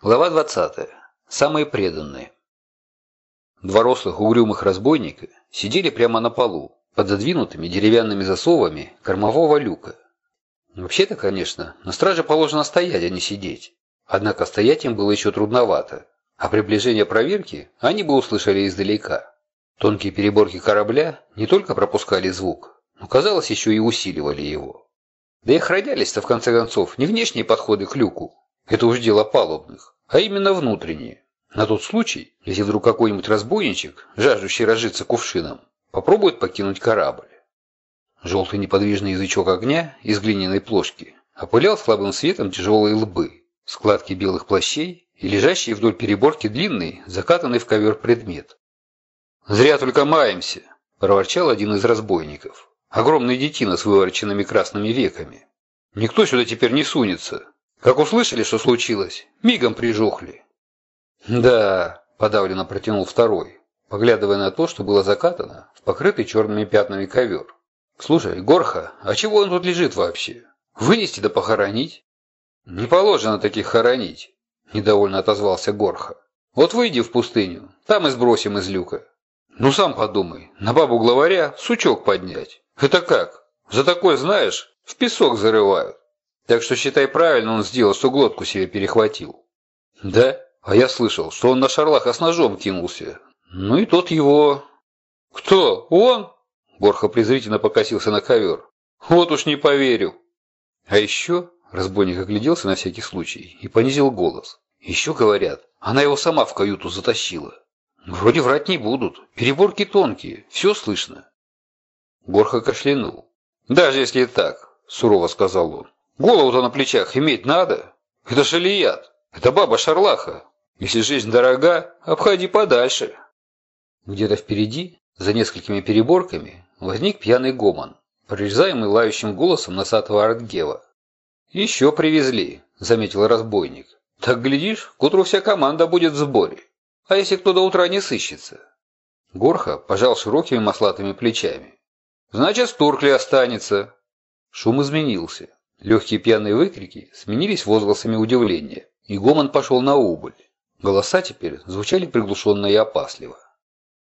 Глава 20. Самые преданные. Два рослых угрюмых разбойника сидели прямо на полу, под задвинутыми деревянными засовами кормового люка. Вообще-то, конечно, на страже положено стоять, а не сидеть. Однако стоять им было еще трудновато, а приближение проверки они бы услышали издалека. Тонкие переборки корабля не только пропускали звук, но, казалось, еще и усиливали его. Да и охранялись-то, в конце концов, не внешние подходы к люку, это уж дело палубных, а именно внутренние. На тот случай, если вдруг какой-нибудь разбойничек, жаждущий разжиться кувшином, попробует покинуть корабль. Желтый неподвижный язычок огня из глиняной плошки опылял слабым светом тяжелые лбы, складки белых плащей и лежащий вдоль переборки длинный, закатанный в ковер предмет. «Зря только маемся!» – проворчал один из разбойников. «Огромный детина с вывороченными красными веками. Никто сюда теперь не сунется, как услышали, что случилось, мигом прижухли. Да, подавленно протянул второй, поглядывая на то, что было закатано в покрытый черными пятнами ковер. Слушай, Горха, а чего он тут лежит вообще? Вынести да похоронить? Не положено таких хоронить, недовольно отозвался Горха. Вот выйди в пустыню, там и сбросим из люка. Ну сам подумай, на бабу главаря сучок поднять. Это как? За такое, знаешь, в песок зарывают. Так что считай правильно он сделал, что глотку себе перехватил. Да? А я слышал, что он на шарлаха с ножом кинулся. Ну и тот его... Кто? Он? Борха презрительно покосился на ковер. Вот уж не поверю. А еще... Разбойник огляделся на всякий случай и понизил голос. Еще говорят, она его сама в каюту затащила. Вроде врать не будут. Переборки тонкие, все слышно. Горха кашлянул. «Даже если так», — сурово сказал он, Голову-то на плечах иметь надо. Это шалият. Это баба Шарлаха. Если жизнь дорога, обходи подальше. Где-то впереди, за несколькими переборками, возник пьяный гомон, прорезаемый лающим голосом носатого Артгева. «Еще привезли», — заметил разбойник. «Так, глядишь, к утру вся команда будет в сборе. А если кто до утра не сыщется?» Горха пожал широкими маслатыми плечами. «Значит, Стуркли останется». Шум изменился. Легкие пьяные выкрики сменились возгласами удивления, и гомон пошел на убыль. Голоса теперь звучали приглушенно и опасливо.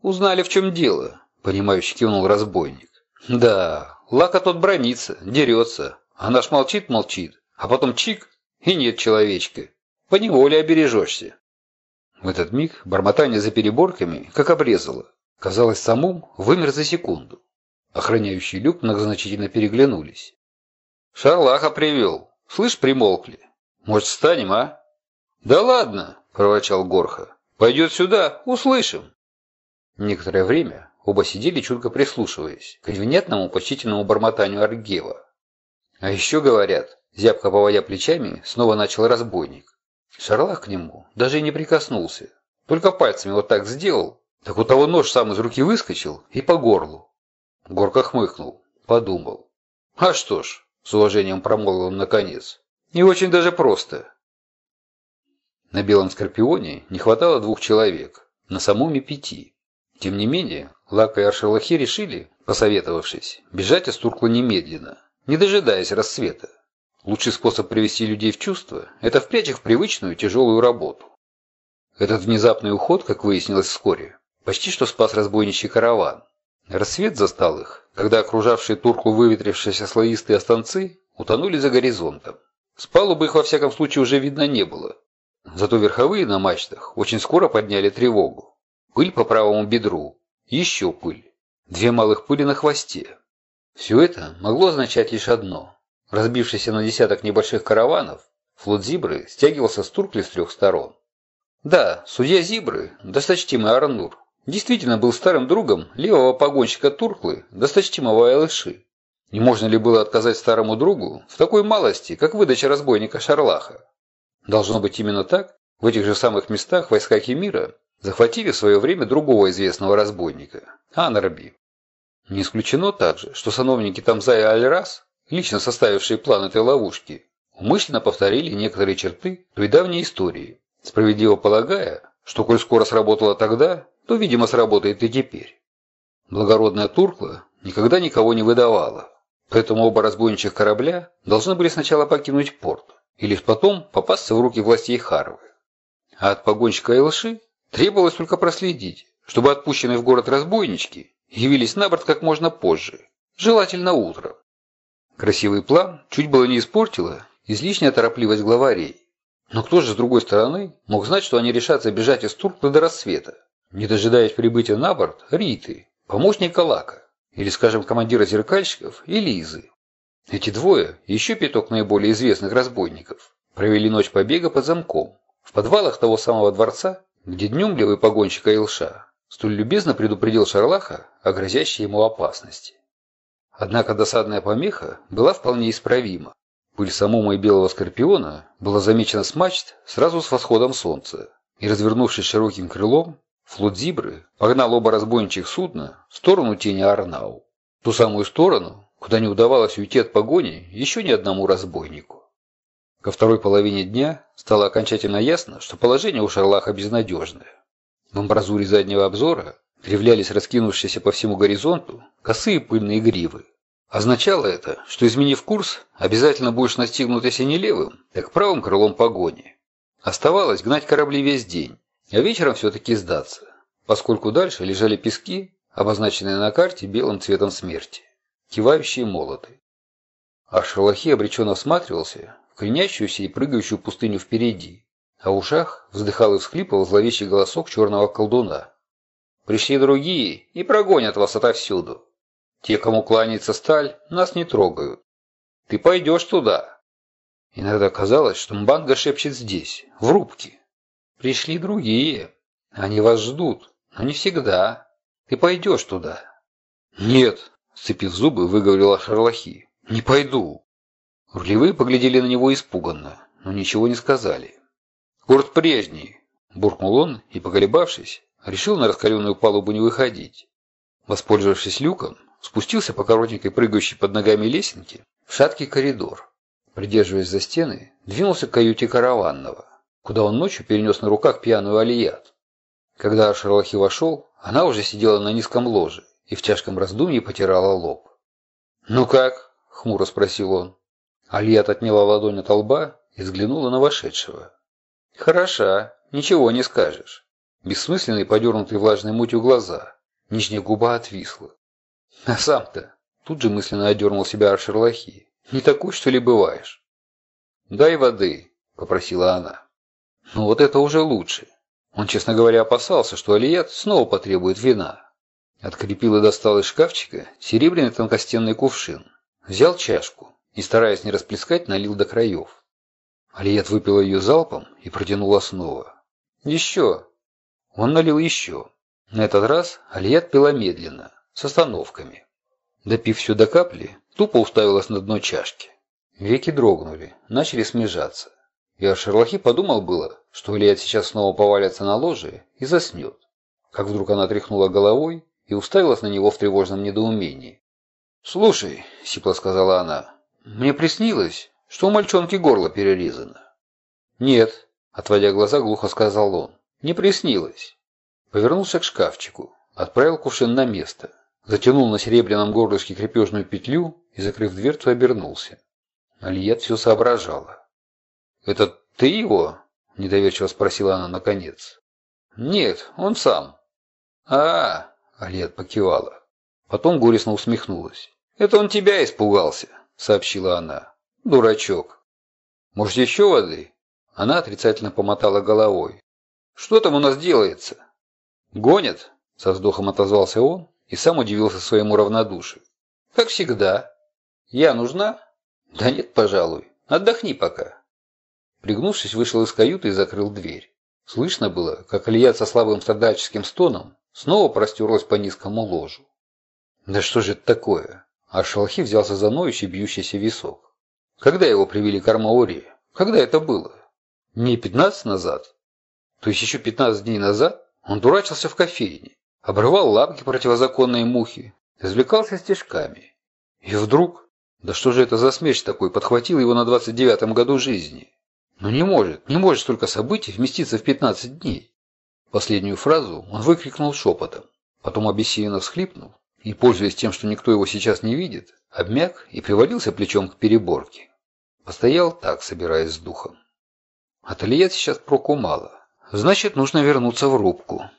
«Узнали, в чем дело», — понимающе кивнул разбойник. «Да, Лака тот бронится, дерется, а наш молчит-молчит, а потом чик, и нет человечка. Поневоле обережешься». В этот миг бормотание за переборками как обрезало. Казалось, самум вымер за секунду. Охраняющие люк многозначительно переглянулись. Шарлаха привел. Слышь, примолкли. Может, встанем, а? Да ладно, проворчал Горха. Пойдет сюда, услышим. Некоторое время оба сидели, чутко прислушиваясь к невнятному почтительному бормотанию Аргева. А еще говорят, зябко поводя плечами, снова начал разбойник. Шарлах к нему даже и не прикоснулся. Только пальцами вот так сделал, так у того нож сам из руки выскочил и по горлу. Горка хмыкнул, подумал. А что ж, с уважением промолвил он наконец. Не очень даже просто. На белом скорпионе не хватало двух человек, на самом и пяти. Тем не менее, Лака и Аршалахи решили, посоветовавшись, бежать из Туркла немедленно, не дожидаясь рассвета. Лучший способ привести людей в чувство – это впрячь их в привычную тяжелую работу. Этот внезапный уход, как выяснилось вскоре, почти что спас разбойничий караван. Рассвет застал их, когда окружавшие турку выветрившиеся слоистые останцы утонули за горизонтом. С палубы их во всяком случае уже видно не было. Зато верховые на мачтах очень скоро подняли тревогу. Пыль по правому бедру, еще пыль, две малых пыли на хвосте. Все это могло означать лишь одно. Разбившийся на десяток небольших караванов, флот Зибры стягивался с Туркли с трех сторон. Да, судья Зибры, досточтимый Арнур, действительно был старым другом левого погонщика Турклы, досточтимого Алыши. Не можно ли было отказать старому другу в такой малости, как выдача разбойника Шарлаха? Должно быть именно так. В этих же самых местах войска Кемира захватили в свое время другого известного разбойника – Анарби. Не исключено также, что сановники Тамза и Аль-Рас, лично составившие план этой ловушки, умышленно повторили некоторые черты той истории, справедливо полагая, что коль скоро сработало тогда, то, видимо, сработает и теперь. Благородная Туркла никогда никого не выдавала, поэтому оба разбойничьих корабля должны были сначала покинуть порт и лишь потом попасться в руки властей Харвы. А от погонщика Элши требовалось только проследить, чтобы отпущенные в город разбойнички явились на борт как можно позже, желательно утром. Красивый план чуть было не испортила излишняя торопливость главарей. Но кто же, с другой стороны, мог знать, что они решатся бежать из Туркла до рассвета, не дожидаясь прибытия на борт Риты, помощника Лака, или, скажем, командира зеркальщиков и Лизы. Эти двое, еще пяток наиболее известных разбойников, провели ночь побега под замком, в подвалах того самого дворца, где днем левый погонщик Аилша столь любезно предупредил Шарлаха о грозящей ему опасности. Однако досадная помеха была вполне исправима. Пыль самума и белого скорпиона была замечена с мачт сразу с восходом солнца, и, развернувшись широким крылом, флот Зибры погнал оба разбойничьих судна в сторону тени Арнау, ту самую сторону, куда не удавалось уйти от погони еще ни одному разбойнику. Ко второй половине дня стало окончательно ясно, что положение у Шарлаха безнадежное. В амбразуре заднего обзора кривлялись раскинувшиеся по всему горизонту косые пыльные гривы. Означало это, что изменив курс, обязательно будешь настигнут если не левым, так правым крылом погони. Оставалось гнать корабли весь день, а вечером все-таки сдаться, поскольку дальше лежали пески, обозначенные на карте белым цветом смерти, кивающие молоты. А Шерлахи обреченно всматривался в кренящуюся и прыгающую пустыню впереди, а в ушах вздыхал и всхлипывал зловещий голосок черного колдуна. «Пришли другие и прогонят вас отовсюду. Те, кому кланяется сталь, нас не трогают. Ты пойдешь туда». Иногда казалось, что Мбанга шепчет здесь, в рубке. «Пришли другие. Они вас ждут, но не всегда. Ты пойдешь туда». «Нет», — сцепив зубы, выговорила Шарлахи. «Не пойду». Рулевые поглядели на него испуганно, но ничего не сказали. «Город прежний!» – буркнул он и, поколебавшись, решил на раскаленную палубу не выходить. Воспользовавшись люком, спустился по коротенькой прыгающей под ногами лесенке в шаткий коридор. Придерживаясь за стены, двинулся к каюте караванного, куда он ночью перенес на руках пьяную алият. Когда Шарлахи вошел, она уже сидела на низком ложе и в тяжком раздумье потирала лоб. «Ну как?» – хмуро спросил он. Алият отняла ладонь от лба и взглянула на вошедшего. Хороша, ничего не скажешь. Бессмысленные, подернутые влажной мутью глаза. Нижняя губа отвисла. А сам-то тут же мысленно одернул себя от шерлахи. Не такой, что ли, бываешь? «Дай воды», — попросила она. Ну вот это уже лучше. Он, честно говоря, опасался, что Алият снова потребует вина. Открепил и достал из шкафчика серебряный тонкостенный кувшин. Взял чашку и, стараясь не расплескать, налил до краев. Алиет выпила ее залпом и протянула снова. «Еще!» Он налил еще. На этот раз Алиет пила медленно, с остановками. Допив все до капли, тупо уставилась на дно чашки. Веки дрогнули, начали смежаться. Шерлахи подумал было, что Алиет сейчас снова повалится на ложе и заснет. Как вдруг она тряхнула головой и уставилась на него в тревожном недоумении. «Слушай», — сипло сказала она, — «мне приснилось, что у мальчонки горло перерезано. Нет, отводя глаза, глухо сказал он. Не приснилось. Повернулся к шкафчику, отправил кувшин на место, затянул на серебряном горлышке крепежную петлю и, закрыв дверцу, обернулся. Алиет все соображала. «Это ты его?» – недоверчиво спросила она наконец. «Нет, он сам». «А, -а, -а Алиет покивала. Потом горестно усмехнулась. «Это он тебя испугался», – сообщила она. Дурачок. Может, еще воды? Она отрицательно помотала головой. Что там у нас делается? Гонят? Со вздохом отозвался он и сам удивился своему равнодушию. Как всегда. Я нужна? Да нет, пожалуй. Отдохни пока. Пригнувшись, вышел из каюты и закрыл дверь. Слышно было, как Илья со слабым страдальческим стоном снова простерлась по низкому ложу. Да что же это такое? А Шалхи взялся за ноющий бьющийся висок. Когда его привели к Армаори? Когда это было? Не 15 назад? То есть еще 15 дней назад он дурачился в кофейне, обрывал лапки противозаконной мухи, извлекался стежками. И вдруг, да что же это за смеч такой, подхватил его на 29-м году жизни? Ну не может, не может столько событий вместиться в 15 дней. Последнюю фразу он выкрикнул шепотом, потом обессиленно всхлипнул и, пользуясь тем, что никто его сейчас не видит, обмяк и привалился плечом к переборке. Постоял так, собираясь с духом. От Илья сейчас проку мало. Значит, нужно вернуться в рубку.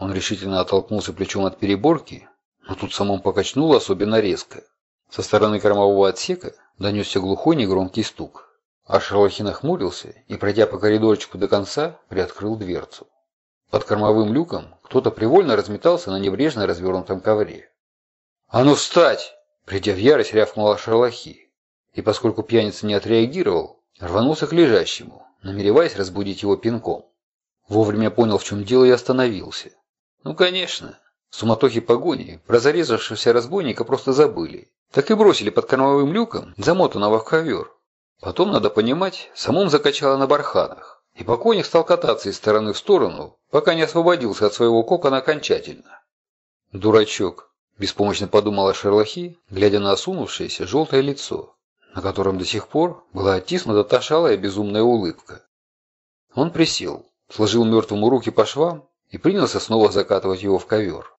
Он решительно оттолкнулся плечом от переборки, но тут самом покачнуло особенно резко. Со стороны кормового отсека донесся глухой негромкий стук. А Шерлохи нахмурился и, пройдя по коридорчику до конца, приоткрыл дверцу. Под кормовым люком кто-то привольно разметался на небрежно развернутом ковре. «А ну встать!» Придя в ярость, рявкнула Шерлохи. И поскольку пьяница не отреагировал, рванулся к лежащему, намереваясь разбудить его пинком. Вовремя понял, в чем дело, и остановился. Ну, конечно. В суматохе погони про зарезавшегося разбойника просто забыли. Так и бросили под кормовым люком, замотанного в ковер. Потом, надо понимать, самом закачало на барханах. И покойник стал кататься из стороны в сторону, пока не освободился от своего кокона окончательно. «Дурачок», – беспомощно подумала Шерлахи, глядя на осунувшееся желтое лицо, на котором до сих пор была оттиснута та шалая безумная улыбка. Он присел, сложил мертвому руки по швам и принялся снова закатывать его в ковер.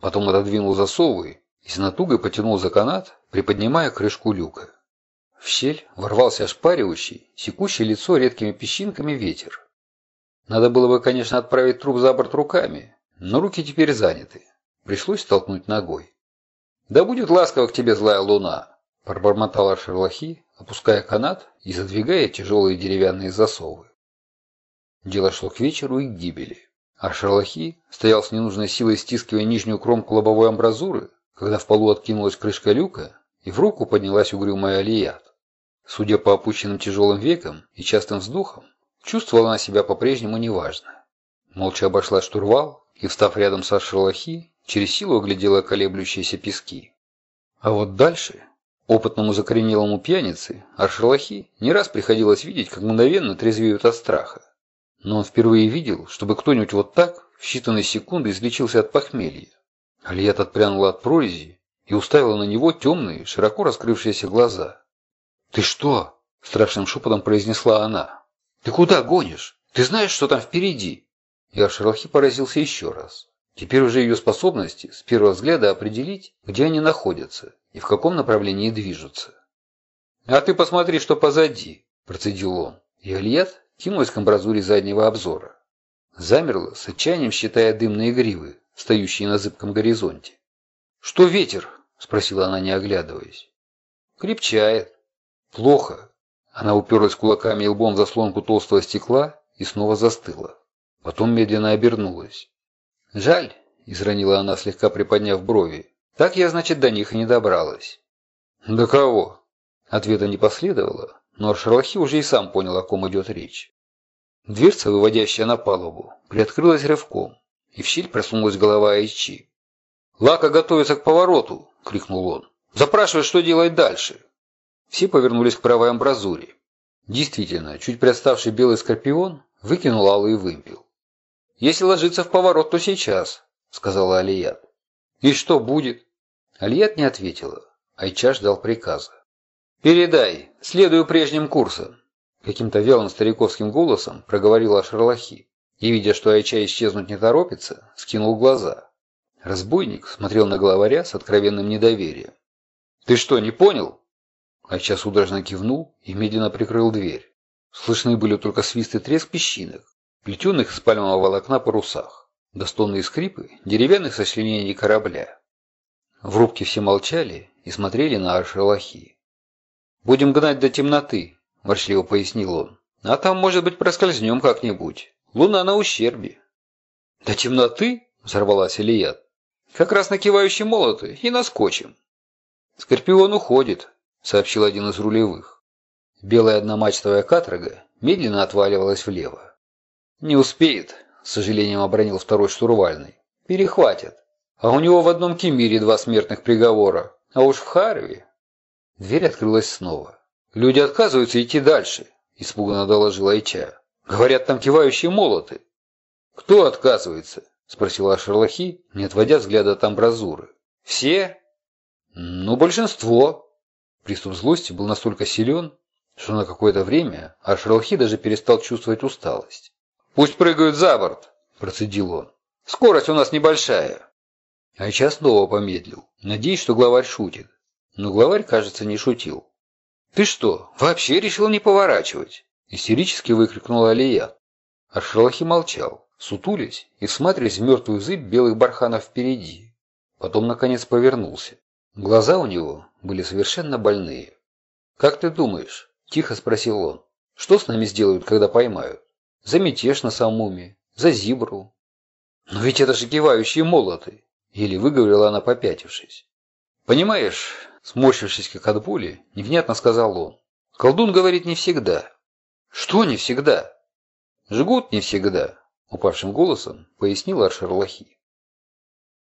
Потом отодвинул засовы и с натугой потянул за канат, приподнимая крышку люка. В щель ворвался ошпаривающий, секущий лицо редкими песчинками ветер. Надо было бы, конечно, отправить труп за борт руками, но руки теперь заняты. Пришлось толкнуть ногой. «Да будет ласкова к тебе злая луна!» – пробормотала Шерлахи, опуская канат и задвигая тяжелые деревянные засовы. Дело шло к вечеру и к гибели. А Шерлахи стоял с ненужной силой, стискивая нижнюю кромку лобовой амбразуры, когда в полу откинулась крышка люка, и в руку поднялась угрюмая алият. Судя по опущенным тяжелым векам и частым вздохам, чувствовала она себя по-прежнему неважно. Молча обошла штурвал и, встав рядом со Шерлахи, через силу оглядела колеблющиеся пески. А вот дальше опытному закоренелому пьянице Аршалахи не раз приходилось видеть, как мгновенно трезвеют от страха. Но он впервые видел, чтобы кто-нибудь вот так в считанные секунды излечился от похмелья. Алият отпрянула от прорези и уставила на него темные, широко раскрывшиеся глаза. «Ты что?» – страшным шепотом произнесла она. «Ты куда гонишь? Ты знаешь, что там впереди?» И Аршерлахи поразился еще раз. Теперь уже ее способности с первого взгляда определить, где они находятся и в каком направлении движутся. «А ты посмотри, что позади!» – процедил он. И Алият кинулась к амбразуре заднего обзора. Замерла, с отчаянием считая дымные гривы, стоящие на зыбком горизонте. «Что ветер?» – спросила она, не оглядываясь. «Крепчает». «Плохо». Она уперлась кулаками и лбом в заслонку толстого стекла и снова застыла. Потом медленно обернулась. «Жаль», – изранила она, слегка приподняв брови. «Так я, значит, до них и не добралась». «До кого?» Ответа не последовало, но Шерлахи уже и сам понял, о ком идет речь. Дверца, выводящая на палубу, приоткрылась рывком, и в щель просунулась голова Айчи. «Лака готовится к повороту!» — крикнул он. «Запрашивает, что делать дальше!» Все повернулись к правой амбразуре. Действительно, чуть приотставший белый скорпион выкинул алый вымпел. «Если ложиться в поворот, то сейчас», — сказала Алият. «И что будет?» Алият не ответила. Айча ждал приказа. «Передай, следую прежним курсом», — каким-то вялым стариковским голосом проговорила Шерлахи. И, видя, что Айча исчезнуть не торопится, скинул глаза. Разбойник смотрел на главаря с откровенным недоверием. «Ты что, не понял?» Айча судорожно кивнул и медленно прикрыл дверь. Слышны были только свист и треск песчинок, плетенных из пальмового волокна парусах, достойные скрипы деревянных сочленений корабля. В рубке все молчали и смотрели на Аршерлахи. «Будем гнать до темноты», – ворчливо пояснил он. «А там, может быть, проскользнем как-нибудь. Луна на ущербе». «До темноты?» – взорвалась Ильят. «Как раз на кивающие молоты и наскочим». «Скорпион уходит», – сообщил один из рулевых. Белая одномачтовая каторга медленно отваливалась влево. «Не успеет», – с сожалением обронил второй штурвальный. «Перехватят. А у него в одном Кемире два смертных приговора. А уж в Харве...» Дверь открылась снова. «Люди отказываются идти дальше», – испуганно доложила Айча. «Говорят, там кивающие молоты». «Кто отказывается?» – спросила Шерлахи, не отводя взгляда от амбразуры. «Все?» «Ну, большинство». Приступ злости был настолько силен, что на какое-то время Ашерлахи даже перестал чувствовать усталость. «Пусть прыгают за борт», – процедил он. «Скорость у нас небольшая». Айча снова помедлил, надеясь, что главарь шутит. Но главарь, кажется, не шутил. «Ты что, вообще решил не поворачивать?» Истерически выкрикнула Алия. Аршерлахи молчал, сутулясь и всматриваясь в мертвую зыбь белых барханов впереди. Потом, наконец, повернулся. Глаза у него были совершенно больные. «Как ты думаешь?» – тихо спросил он. «Что с нами сделают, когда поймают? За мятеж на Самуме? За Зибру?» «Но ведь это же кивающие молоты!» – еле выговорила она, попятившись. «Понимаешь, сморщившись как от боли, невнятно сказал он. Колдун говорит не всегда. Что не всегда? Жгут не всегда, упавшим голосом пояснил Аршерлахи.